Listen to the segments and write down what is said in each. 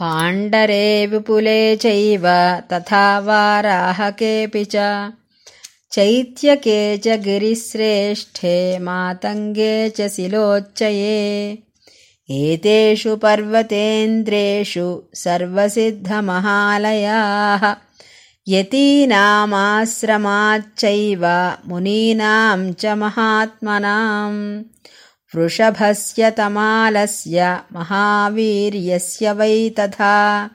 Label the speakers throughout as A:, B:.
A: पाण्डरे विपुले चैव तथा वाराहकेऽपि च। चैत्यके च गिरिश्रेष्ठे मातङ्गे च शिलोच्चये। एतेषु पर्वतेन्द्रेषु सर्वसिद्धमहालयाः। यतीनामाश्रमाच्चैव मुनीनां च महात्मनाम् वृषभस्य तमालस्य महावीर्यस्य वै तथा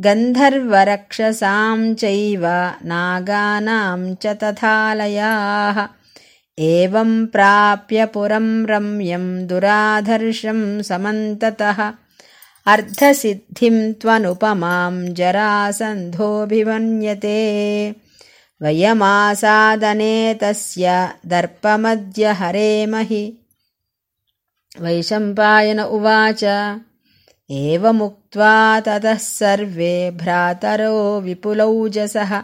A: गन्धर्वरक्षसां चैव नागानां च तथालयाः। एवं प्राप्य पुरं रम्यं दुराधर्षं समन्ततः। अर्धसिद्धिं त्वनुपमां जरासन्धोऽभिमन्यते। वयमासादने तस्य दर्पमद्य हरेमहि वैशम्पायन उवाच। एवमुक्त्वा ततः सर्वे भ्रातरो विपुलौजसः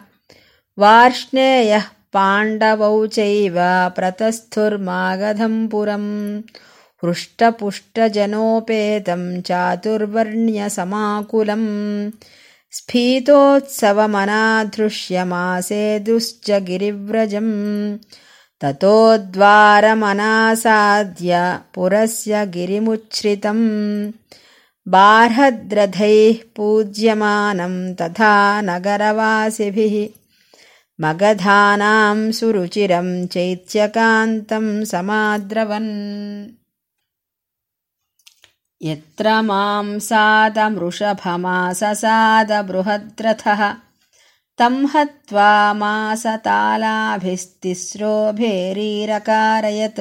A: वार्ष्णेयः पाण्डवौ चैव प्रतस्थुर्मागधम् पुरम् हृष्टपुष्टजनोपेतं चातुर्वर्ण्यसमाकुलम्। स्फीतोत्सवमनाधृष्यमासे दुश्च गिरिव्रजम् ततो द्वारमनासाद्य पुरस्य गिरिमुच्छ्रितम्। बार्हद्रथैः पूज्यमानम् तथा नगरवासिभिः। मगधानां सुरुचिरं चैत्यकान्तं समाद्रवन्। यत्र मां सादमृषभमाससादबृहद्रथः तं हत्वा मासतालाभिस्तिस्रो भेरीरकारयत्